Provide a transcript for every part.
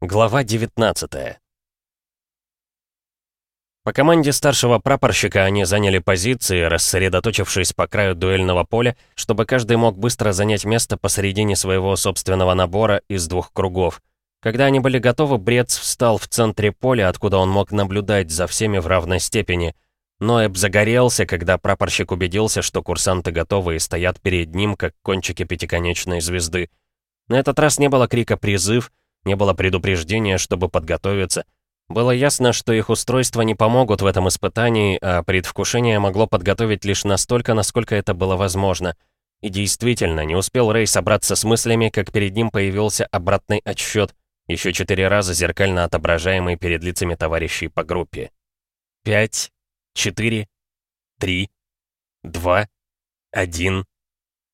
Глава 19 По команде старшего прапорщика они заняли позиции, рассредоточившись по краю дуэльного поля, чтобы каждый мог быстро занять место посередине своего собственного набора из двух кругов. Когда они были готовы, Брец встал в центре поля, откуда он мог наблюдать за всеми в равной степени. Ноэб загорелся, когда прапорщик убедился, что курсанты готовы и стоят перед ним, как кончики пятиконечной звезды. На этот раз не было крика «призыв», не было предупреждения, чтобы подготовиться. Было ясно, что их устройства не помогут в этом испытании, а предвкушение могло подготовить лишь настолько, насколько это было возможно. И действительно, не успел Рэй собраться с мыслями, как перед ним появился обратный отсчет, еще четыре раза зеркально отображаемый перед лицами товарищей по группе. Пять, четыре, три, два, один,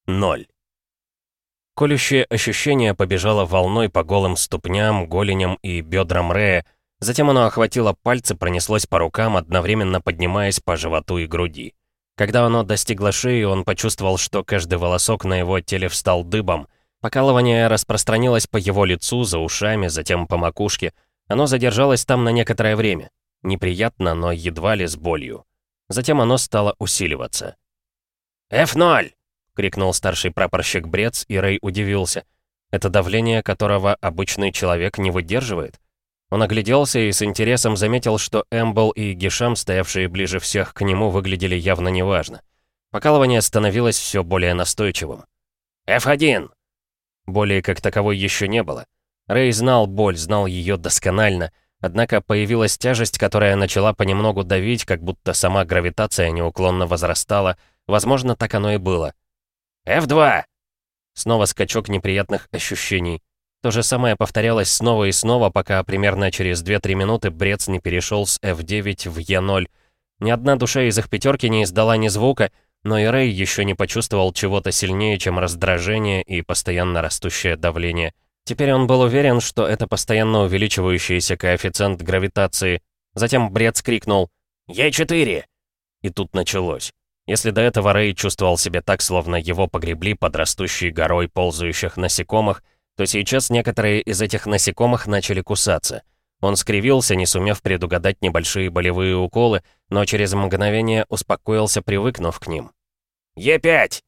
ноль. Колющее ощущение побежало волной по голым ступням, голеням и бедрам Рея, затем оно охватило пальцы, пронеслось по рукам, одновременно поднимаясь по животу и груди. Когда оно достигло шеи, он почувствовал, что каждый волосок на его теле встал дыбом. Покалывание распространилось по его лицу, за ушами, затем по макушке. Оно задержалось там на некоторое время. Неприятно, но едва ли с болью. Затем оно стало усиливаться. «F0!» — крикнул старший прапорщик Брец, и Рэй удивился. Это давление, которого обычный человек не выдерживает? Он огляделся и с интересом заметил, что Эмбл и Гишам, стоявшие ближе всех к нему, выглядели явно неважно. Покалывание становилось все более настойчивым. «F1!» Боли как таковой еще не было. Рэй знал боль, знал ее досконально, однако появилась тяжесть, которая начала понемногу давить, как будто сама гравитация неуклонно возрастала. Возможно, так оно и было. «F2!» Снова скачок неприятных ощущений. То же самое повторялось снова и снова, пока примерно через 2-3 минуты Брец не перешел с F9 в E0. Ни одна душа из их пятерки не издала ни звука, но и Рэй еще не почувствовал чего-то сильнее, чем раздражение и постоянно растущее давление. Теперь он был уверен, что это постоянно увеличивающийся коэффициент гравитации. Затем Брец крикнул «Е4!» И тут началось. Если до этого Рэй чувствовал себя так, словно его погребли под растущей горой ползающих насекомых, то сейчас некоторые из этих насекомых начали кусаться. Он скривился, не сумев предугадать небольшие болевые уколы, но через мгновение успокоился, привыкнув к ним. «Е5!»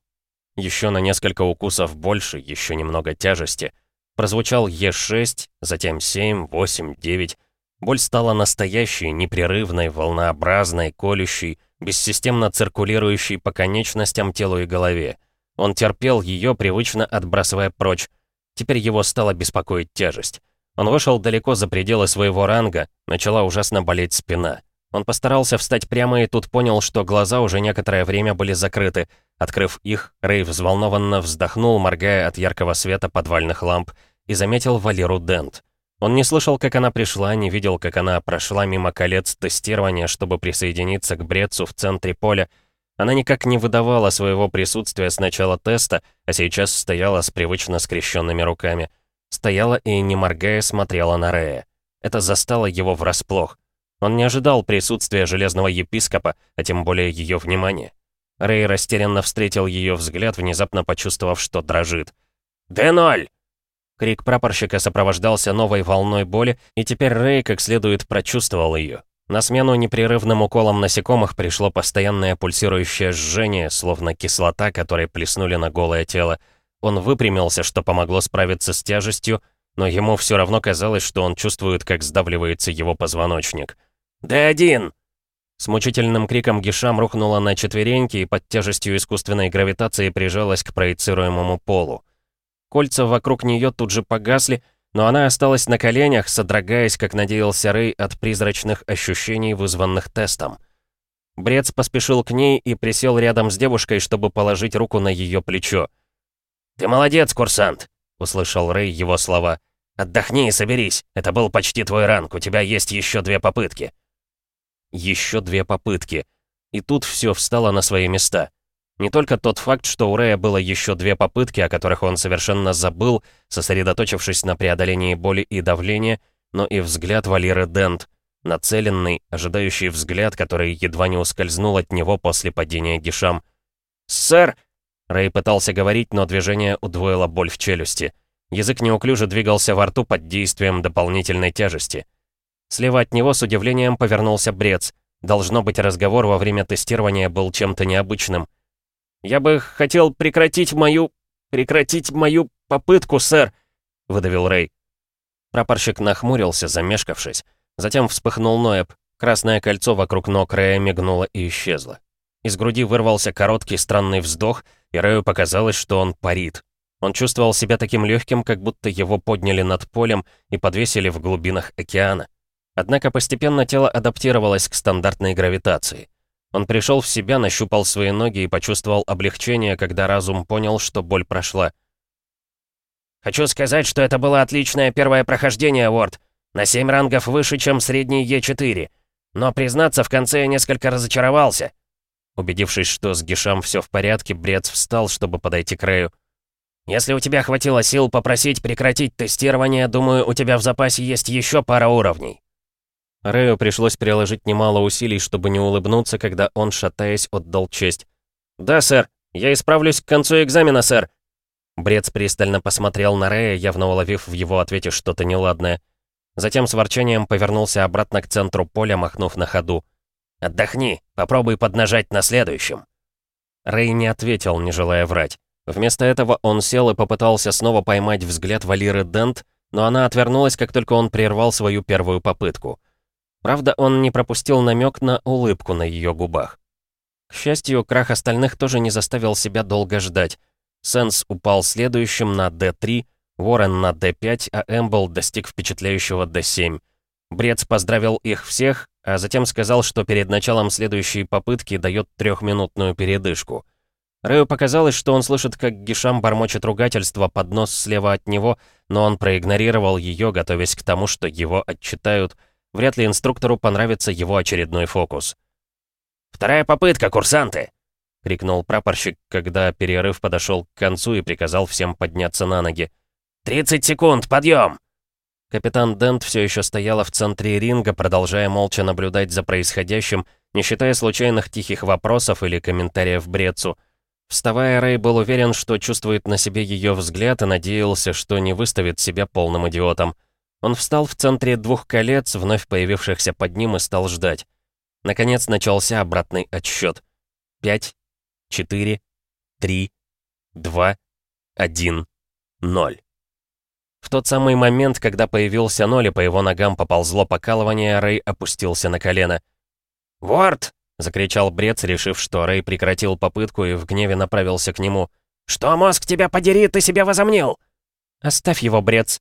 Еще на несколько укусов больше, еще немного тяжести. Прозвучал Е6, затем 7, 8, 9. Боль стала настоящей, непрерывной, волнообразной, колющей, бессистемно циркулирующей по конечностям, телу и голове. Он терпел ее, привычно отбрасывая прочь. Теперь его стала беспокоить тяжесть. Он вышел далеко за пределы своего ранга, начала ужасно болеть спина. Он постарался встать прямо и тут понял, что глаза уже некоторое время были закрыты. Открыв их, Рэй взволнованно вздохнул, моргая от яркого света подвальных ламп, и заметил Валеру Дент. Он не слышал, как она пришла, не видел, как она прошла мимо колец тестирования, чтобы присоединиться к Брецу в центре поля. Она никак не выдавала своего присутствия с начала теста, а сейчас стояла с привычно скрещенными руками. Стояла и, не моргая, смотрела на Рея. Это застало его врасплох. Он не ожидал присутствия Железного Епископа, а тем более ее внимания. Рэй растерянно встретил ее взгляд, внезапно почувствовав, что дрожит. «Д-0!» Крик прапорщика сопровождался новой волной боли, и теперь Рэй как следует прочувствовал ее. На смену непрерывным уколам насекомых пришло постоянное пульсирующее жжение, словно кислота, которой плеснули на голое тело. Он выпрямился, что помогло справиться с тяжестью, но ему все равно казалось, что он чувствует, как сдавливается его позвоночник. «Д-1!» С мучительным криком Гишам рухнула на четвереньки и под тяжестью искусственной гравитации прижалась к проецируемому полу. Кольца вокруг нее тут же погасли, но она осталась на коленях, содрогаясь, как надеялся Рэй, от призрачных ощущений, вызванных тестом. Брец поспешил к ней и присел рядом с девушкой, чтобы положить руку на ее плечо. «Ты молодец, курсант!» — услышал Рэй его слова. «Отдохни и соберись. Это был почти твой ранг. У тебя есть еще две попытки». Еще две попытки. И тут все встало на свои места. Не только тот факт, что у Рэя было еще две попытки, о которых он совершенно забыл, сосредоточившись на преодолении боли и давления, но и взгляд Валеры Дент, нацеленный, ожидающий взгляд, который едва не ускользнул от него после падения Гишам. «Сэр!» Рэй пытался говорить, но движение удвоило боль в челюсти. Язык неуклюже двигался во рту под действием дополнительной тяжести. Слева от него с удивлением повернулся Брец. Должно быть, разговор во время тестирования был чем-то необычным. «Я бы хотел прекратить мою... прекратить мою попытку, сэр», — выдавил Рэй. Прапорщик нахмурился, замешкавшись. Затем вспыхнул Ноэб. Красное кольцо вокруг ног Рэя мигнуло и исчезло. Из груди вырвался короткий странный вздох, и Рэю показалось, что он парит. Он чувствовал себя таким легким, как будто его подняли над полем и подвесили в глубинах океана. Однако постепенно тело адаптировалось к стандартной гравитации. Он пришел в себя, нащупал свои ноги и почувствовал облегчение, когда разум понял, что боль прошла. «Хочу сказать, что это было отличное первое прохождение, Уорд. На семь рангов выше, чем средний Е4. Но, признаться, в конце я несколько разочаровался». Убедившись, что с Гишам все в порядке, Брец встал, чтобы подойти к Рэю. «Если у тебя хватило сил попросить прекратить тестирование, думаю, у тебя в запасе есть еще пара уровней». Рэю пришлось приложить немало усилий, чтобы не улыбнуться, когда он, шатаясь, отдал честь. «Да, сэр. Я исправлюсь к концу экзамена, сэр». Брец пристально посмотрел на Рэя, явно уловив в его ответе что-то неладное. Затем с ворчанием повернулся обратно к центру поля, махнув на ходу. «Отдохни, попробуй поднажать на следующем». Рэй не ответил, не желая врать. Вместо этого он сел и попытался снова поймать взгляд Валиры Дент, но она отвернулась, как только он прервал свою первую попытку. Правда, он не пропустил намек на улыбку на ее губах. К счастью, крах остальных тоже не заставил себя долго ждать. Сенс упал следующим на D3, Уоррен на D5, а Эмбл достиг впечатляющего D7. Брец поздравил их всех, а затем сказал, что перед началом следующей попытки дает трехминутную передышку — Рэю показалось, что он слышит, как Гишам бормочет ругательство под нос слева от него, но он проигнорировал ее, готовясь к тому, что его отчитают. Вряд ли инструктору понравится его очередной фокус. «Вторая попытка, курсанты!» — крикнул прапорщик, когда перерыв подошел к концу и приказал всем подняться на ноги. «30 секунд, подъем!» Капитан Дент все еще стояла в центре ринга, продолжая молча наблюдать за происходящим, не считая случайных тихих вопросов или комментариев Брецу. Вставая, Рэй был уверен, что чувствует на себе ее взгляд и надеялся, что не выставит себя полным идиотом. Он встал в центре двух колец, вновь появившихся под ним, и стал ждать. Наконец начался обратный отсчет. Пять, четыре, три, два, один, ноль. В тот самый момент, когда появился ноль и по его ногам поползло покалывание, Рэй опустился на колено. «Ворд!» — закричал Брец, решив, что Рэй прекратил попытку и в гневе направился к нему. «Что, мозг, тебя подери, ты себя возомнил!» «Оставь его, Брец!»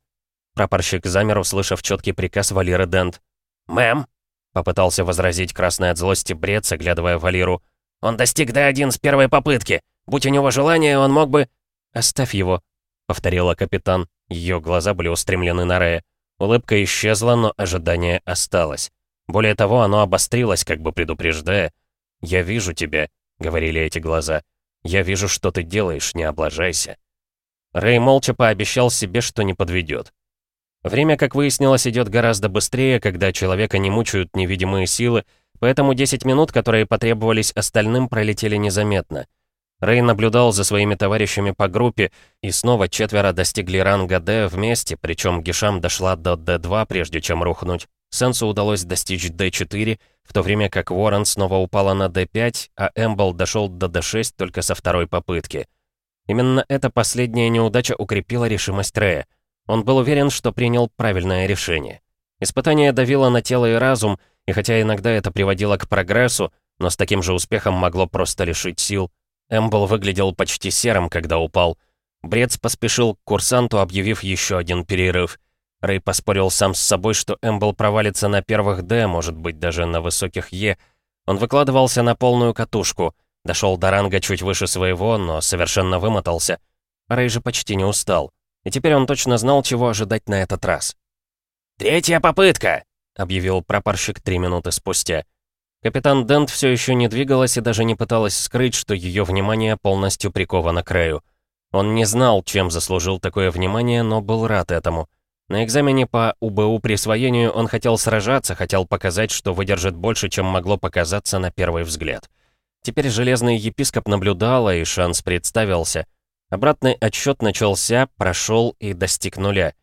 Прапорщик замер, услышав четкий приказ Валиры Дент. «Мэм!» — попытался возразить красный от злости Брец, оглядывая Валиру. «Он достиг Д1 с первой попытки. Будь у него желание, он мог бы...» «Оставь его», — повторила капитан. Ее глаза были устремлены на Рэя. Улыбка исчезла, но ожидание осталось. Более того, оно обострилось, как бы предупреждая. «Я вижу тебя», — говорили эти глаза. «Я вижу, что ты делаешь, не облажайся». Рэй молча пообещал себе, что не подведет. Время, как выяснилось, идет гораздо быстрее, когда человека не мучают невидимые силы, поэтому 10 минут, которые потребовались остальным, пролетели незаметно. Рэй наблюдал за своими товарищами по группе, и снова четверо достигли ранга D вместе, причем Гишам дошла до D2, прежде чем рухнуть. Сенсу удалось достичь D4, в то время как Уоррен снова упала на D5, а Эмбл дошел до D6 только со второй попытки. Именно эта последняя неудача укрепила решимость Рэя. Он был уверен, что принял правильное решение. Испытание давило на тело и разум, и хотя иногда это приводило к прогрессу, но с таким же успехом могло просто лишить сил. Эмбл выглядел почти серым, когда упал. Брец поспешил к курсанту, объявив еще один перерыв. Рэй поспорил сам с собой, что Эмбл провалится на первых «Д», может быть, даже на высоких «Е». Он выкладывался на полную катушку, дошел до ранга чуть выше своего, но совершенно вымотался. Рэй же почти не устал. И теперь он точно знал, чего ожидать на этот раз. «Третья попытка!» — объявил прапорщик три минуты спустя. Капитан Дент все еще не двигалась и даже не пыталась скрыть, что ее внимание полностью приковано к Рэю. Он не знал, чем заслужил такое внимание, но был рад этому. На экзамене по УБУ присвоению он хотел сражаться, хотел показать, что выдержит больше, чем могло показаться на первый взгляд. Теперь железный епископ наблюдал, и шанс представился. Обратный отсчет начался, прошел и достиг нуля.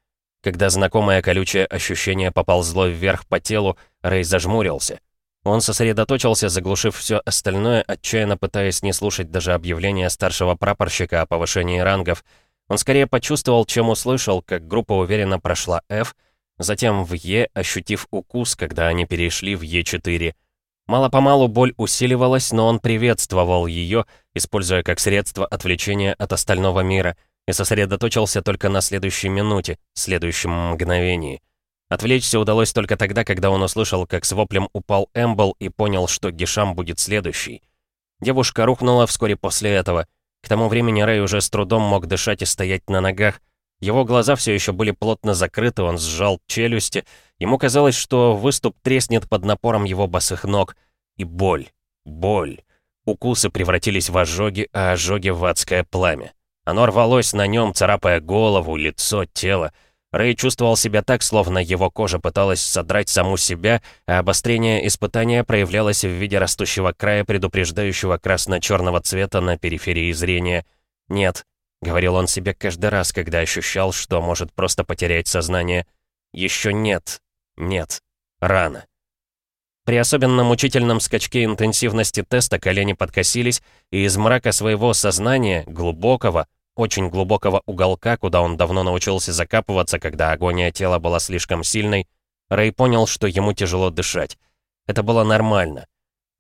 Когда знакомое колючее ощущение поползло вверх по телу, Рэй зажмурился. Он сосредоточился, заглушив все остальное, отчаянно пытаясь не слушать даже объявления старшего прапорщика о повышении рангов. Он скорее почувствовал, чем услышал, как группа уверенно прошла F, затем в Е, ощутив укус, когда они перешли в Е4. Мало-помалу боль усиливалась, но он приветствовал ее, используя как средство отвлечения от остального мира, и сосредоточился только на следующей минуте, следующем мгновении. Отвлечься удалось только тогда, когда он услышал, как с воплем упал Эмбл и понял, что Гишам будет следующий. Девушка рухнула вскоре после этого. К тому времени Рэй уже с трудом мог дышать и стоять на ногах, его глаза все еще были плотно закрыты, он сжал челюсти. Ему казалось, что выступ треснет под напором его босых ног. И боль, боль. Укусы превратились в ожоги, а ожоги в адское пламя. Оно рвалось на нем, царапая голову, лицо, тело. Рэй чувствовал себя так, словно его кожа пыталась содрать саму себя, а обострение испытания проявлялось в виде растущего края, предупреждающего красно-черного цвета на периферии зрения. Нет, — говорил он себе каждый раз, когда ощущал, что может просто потерять сознание. «Еще нет. Нет. Рано». При особенно мучительном скачке интенсивности теста колени подкосились, и из мрака своего сознания, глубокого, очень глубокого уголка, куда он давно научился закапываться, когда агония тела была слишком сильной, Рэй понял, что ему тяжело дышать. Это было нормально.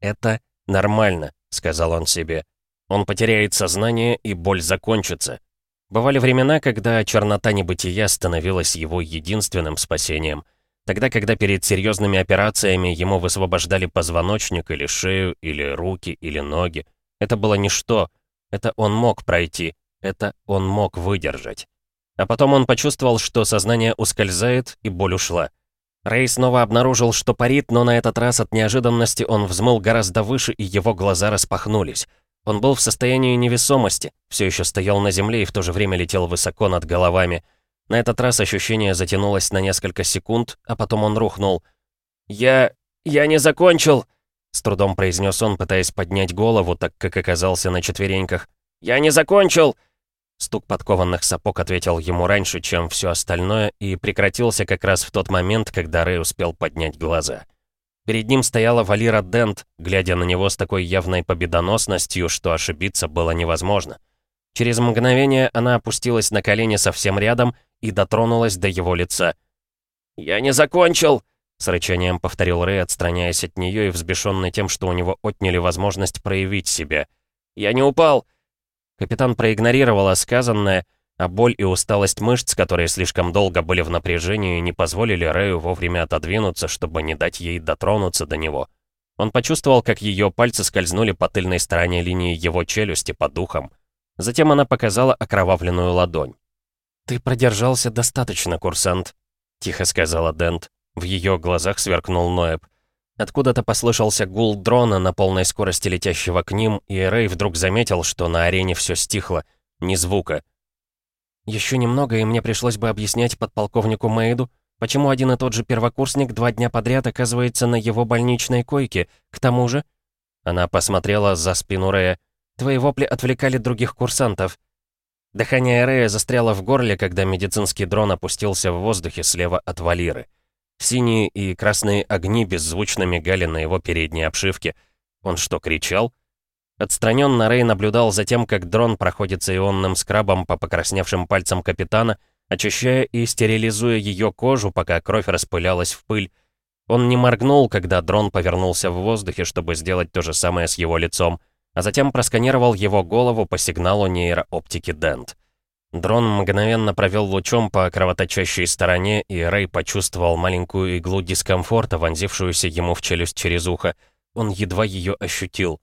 «Это нормально», — сказал он себе. Он потеряет сознание, и боль закончится. Бывали времена, когда чернота небытия становилась его единственным спасением. Тогда, когда перед серьезными операциями ему высвобождали позвоночник или шею, или руки, или ноги. Это было ничто. Это он мог пройти. Это он мог выдержать. А потом он почувствовал, что сознание ускользает, и боль ушла. Рэй снова обнаружил, что парит, но на этот раз от неожиданности он взмыл гораздо выше, и его глаза распахнулись. Он был в состоянии невесомости, все еще стоял на земле и в то же время летел высоко над головами. На этот раз ощущение затянулось на несколько секунд, а потом он рухнул. «Я... я не закончил!» С трудом произнес он, пытаясь поднять голову, так как оказался на четвереньках. «Я не закончил!» Стук подкованных сапог ответил ему раньше, чем все остальное, и прекратился как раз в тот момент, когда Рэй успел поднять глаза. Перед ним стояла Валира Дент, глядя на него с такой явной победоносностью, что ошибиться было невозможно. Через мгновение она опустилась на колени совсем рядом и дотронулась до его лица. «Я не закончил!» — с рычанием повторил Рэй, отстраняясь от нее и взбешенный тем, что у него отняли возможность проявить себя. «Я не упал!» Капитан проигнорировала сказанное, а боль и усталость мышц, которые слишком долго были в напряжении, не позволили Рэю вовремя отодвинуться, чтобы не дать ей дотронуться до него. Он почувствовал, как ее пальцы скользнули по тыльной стороне линии его челюсти по духам. Затем она показала окровавленную ладонь. «Ты продержался достаточно, курсант», — тихо сказала Дент. В ее глазах сверкнул Ноэб. Откуда-то послышался гул дрона на полной скорости летящего к ним, и Рэй вдруг заметил, что на арене все стихло. Ни звука. Еще немного, и мне пришлось бы объяснять подполковнику Мейду, почему один и тот же первокурсник два дня подряд оказывается на его больничной койке. К тому же...» Она посмотрела за спину Рэя. «Твои вопли отвлекали других курсантов». Дыхание Рэя застряло в горле, когда медицинский дрон опустился в воздухе слева от Валиры. Синие и красные огни беззвучно мигали на его передней обшивке. Он что, кричал? Отстраненно Рэй наблюдал за тем, как дрон проходится ионным скрабом по покрасневшим пальцам капитана, очищая и стерилизуя ее кожу, пока кровь распылялась в пыль. Он не моргнул, когда дрон повернулся в воздухе, чтобы сделать то же самое с его лицом, а затем просканировал его голову по сигналу нейрооптики Дент. Дрон мгновенно провел лучом по кровоточащей стороне, и Рэй почувствовал маленькую иглу дискомфорта, вонзившуюся ему в челюсть через ухо. Он едва ее ощутил.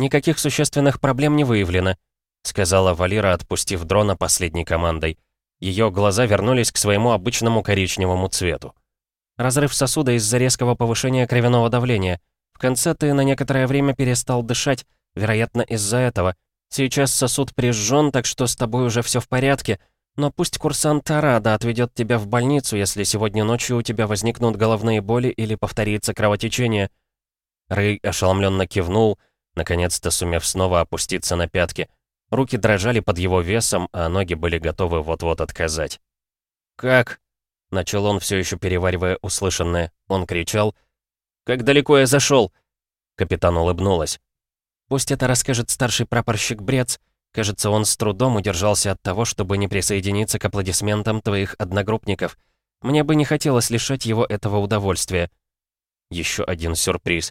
«Никаких существенных проблем не выявлено», — сказала Валера, отпустив дрона последней командой. Ее глаза вернулись к своему обычному коричневому цвету. «Разрыв сосуда из-за резкого повышения кровяного давления. В конце ты на некоторое время перестал дышать, вероятно, из-за этого. Сейчас сосуд прижжен, так что с тобой уже все в порядке, но пусть курсант Арада отведет тебя в больницу, если сегодня ночью у тебя возникнут головные боли или повторится кровотечение». Рэй ошеломленно кивнул, — наконец-то сумев снова опуститься на пятки. Руки дрожали под его весом, а ноги были готовы вот-вот отказать. «Как?» — начал он, все еще переваривая услышанное. Он кричал. «Как далеко я зашел? Капитан улыбнулась. «Пусть это расскажет старший прапорщик Брец. Кажется, он с трудом удержался от того, чтобы не присоединиться к аплодисментам твоих одногруппников. Мне бы не хотелось лишать его этого удовольствия». Еще один сюрприз.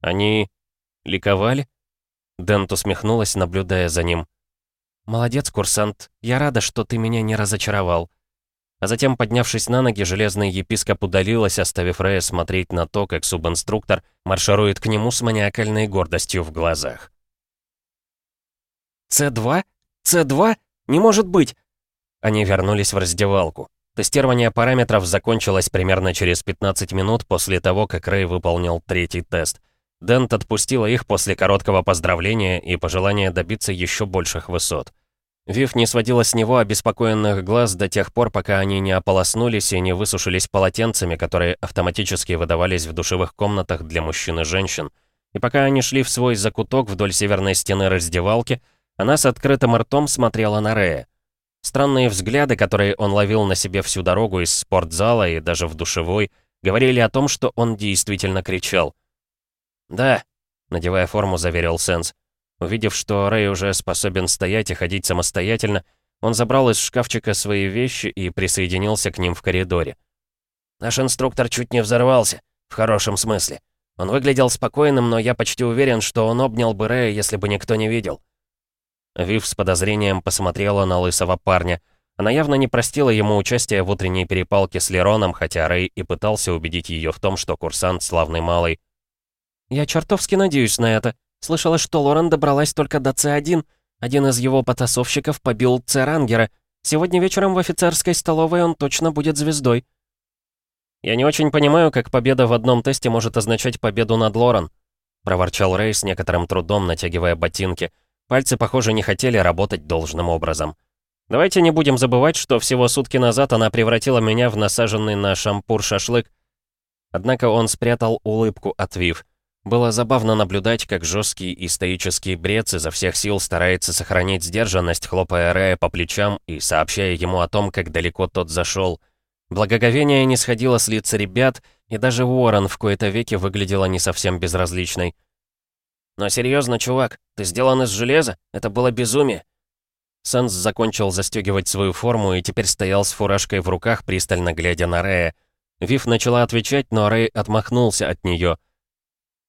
«Они... ликовали?» Дент усмехнулась, наблюдая за ним. «Молодец, курсант. Я рада, что ты меня не разочаровал». А затем, поднявшись на ноги, железный епископ удалилась, оставив Рэя смотреть на то, как субинструктор марширует к нему с маниакальной гордостью в глазах. «С2? С2? Не может быть!» Они вернулись в раздевалку. Тестирование параметров закончилось примерно через 15 минут после того, как Рэй выполнил третий тест. Дент отпустила их после короткого поздравления и пожелания добиться еще больших высот. Вив не сводила с него обеспокоенных глаз до тех пор, пока они не ополоснулись и не высушились полотенцами, которые автоматически выдавались в душевых комнатах для мужчин и женщин. И пока они шли в свой закуток вдоль северной стены раздевалки, она с открытым ртом смотрела на Рея. Странные взгляды, которые он ловил на себе всю дорогу из спортзала и даже в душевой, говорили о том, что он действительно кричал. «Да», — надевая форму, заверил Сенс. Увидев, что Рэй уже способен стоять и ходить самостоятельно, он забрал из шкафчика свои вещи и присоединился к ним в коридоре. «Наш инструктор чуть не взорвался, в хорошем смысле. Он выглядел спокойным, но я почти уверен, что он обнял бы Рэя, если бы никто не видел». Вив с подозрением посмотрела на лысого парня. Она явно не простила ему участие в утренней перепалке с Лероном, хотя Рэй и пытался убедить ее в том, что курсант славный малый. «Я чертовски надеюсь на это», Слышала, что Лорен добралась только до С1. Один из его потасовщиков побил Церангера. Сегодня вечером в офицерской столовой он точно будет звездой. «Я не очень понимаю, как победа в одном тесте может означать победу над Лорен», проворчал Рэй с некоторым трудом, натягивая ботинки. Пальцы, похоже, не хотели работать должным образом. «Давайте не будем забывать, что всего сутки назад она превратила меня в насаженный на шампур шашлык». Однако он спрятал улыбку от Вив. Было забавно наблюдать, как жесткий и стоический брец изо всех сил старается сохранить сдержанность, хлопая Рэя по плечам и сообщая ему о том, как далеко тот зашел. Благоговение не сходило с лица ребят, и даже Уоррен в кои-то веки выглядела не совсем безразличной. «Но серьезно, чувак, ты сделан из железа? Это было безумие!» Сэнс закончил застегивать свою форму и теперь стоял с фуражкой в руках, пристально глядя на Рэя. Вив начала отвечать, но Рэй отмахнулся от нее —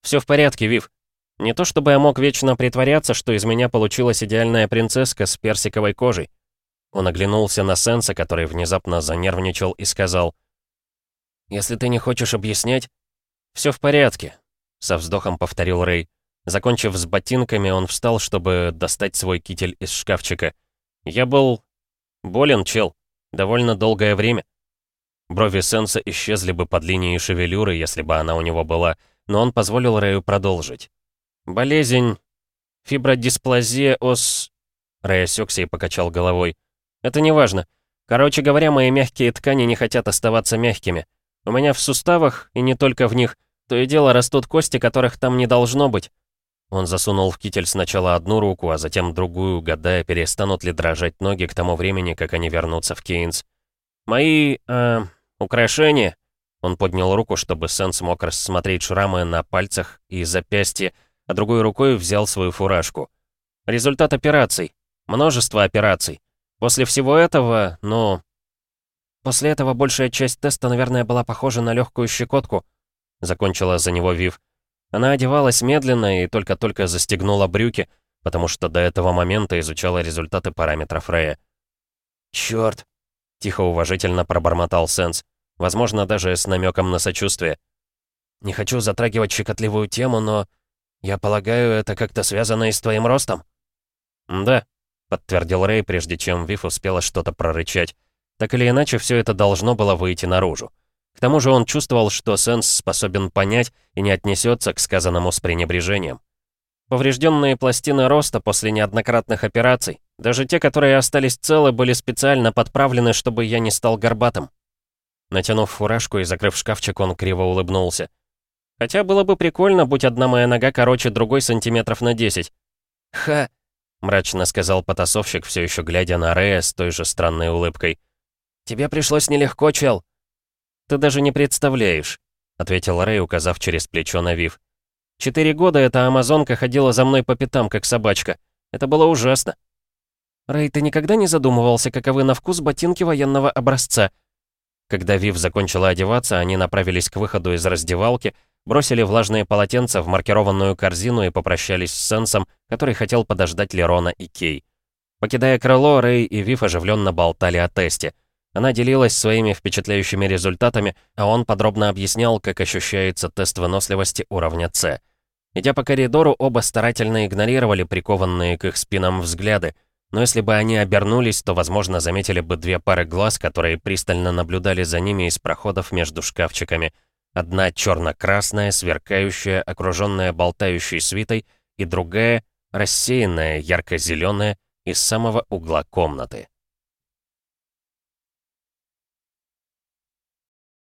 «Все в порядке, Вив. Не то чтобы я мог вечно притворяться, что из меня получилась идеальная принцесска с персиковой кожей». Он оглянулся на Сенса, который внезапно занервничал и сказал, «Если ты не хочешь объяснять...» «Все в порядке», — со вздохом повторил Рэй. Закончив с ботинками, он встал, чтобы достать свой китель из шкафчика. «Я был... болен, чел. Довольно долгое время». Брови Сенса исчезли бы под линией шевелюры, если бы она у него была, — но он позволил Рэю продолжить. «Болезнь... фибродисплазия ос...» Рэй осёкся и покачал головой. «Это не важно. Короче говоря, мои мягкие ткани не хотят оставаться мягкими. У меня в суставах, и не только в них, то и дело растут кости, которых там не должно быть». Он засунул в китель сначала одну руку, а затем другую, гадая, перестанут ли дрожать ноги к тому времени, как они вернутся в Кейнс. «Мои... э... украшения...» Он поднял руку, чтобы Сэн смог рассмотреть шрамы на пальцах и запястье, а другой рукой взял свою фуражку. Результат операций. Множество операций. После всего этого, ну... После этого большая часть теста, наверное, была похожа на легкую щекотку. Закончила за него Вив. Она одевалась медленно и только-только застегнула брюки, потому что до этого момента изучала результаты параметров Рэя. «Чёрт!» — тихо уважительно пробормотал Сенс возможно, даже с намеком на сочувствие. «Не хочу затрагивать щекотливую тему, но, я полагаю, это как-то связано и с твоим ростом?» «Да», — подтвердил Рэй, прежде чем Вив успела что-то прорычать. Так или иначе, все это должно было выйти наружу. К тому же он чувствовал, что Сенс способен понять и не отнесется к сказанному с пренебрежением. Поврежденные пластины роста после неоднократных операций, даже те, которые остались целы, были специально подправлены, чтобы я не стал горбатым. Натянув фуражку и закрыв шкафчик, он криво улыбнулся. «Хотя было бы прикольно, будь одна моя нога короче другой сантиметров на 10». «Ха! — мрачно сказал потасовщик, все еще глядя на Рэя с той же странной улыбкой. «Тебе пришлось нелегко, чел». «Ты даже не представляешь», — ответил Рэй, указав через плечо на Вив. «Четыре года эта амазонка ходила за мной по пятам, как собачка. Это было ужасно». «Рэй, ты никогда не задумывался, каковы на вкус ботинки военного образца?» Когда Вив закончила одеваться, они направились к выходу из раздевалки, бросили влажные полотенца в маркированную корзину и попрощались с Сенсом, который хотел подождать Лерона и Кей. Покидая крыло, Рэй и Вив оживленно болтали о тесте. Она делилась своими впечатляющими результатами, а он подробно объяснял, как ощущается тест выносливости уровня С. Идя по коридору, оба старательно игнорировали прикованные к их спинам взгляды, но если бы они обернулись, то, возможно, заметили бы две пары глаз, которые пристально наблюдали за ними из проходов между шкафчиками. Одна черно-красная, сверкающая, окруженная болтающей свитой, и другая — рассеянная, ярко-зеленая, из самого угла комнаты.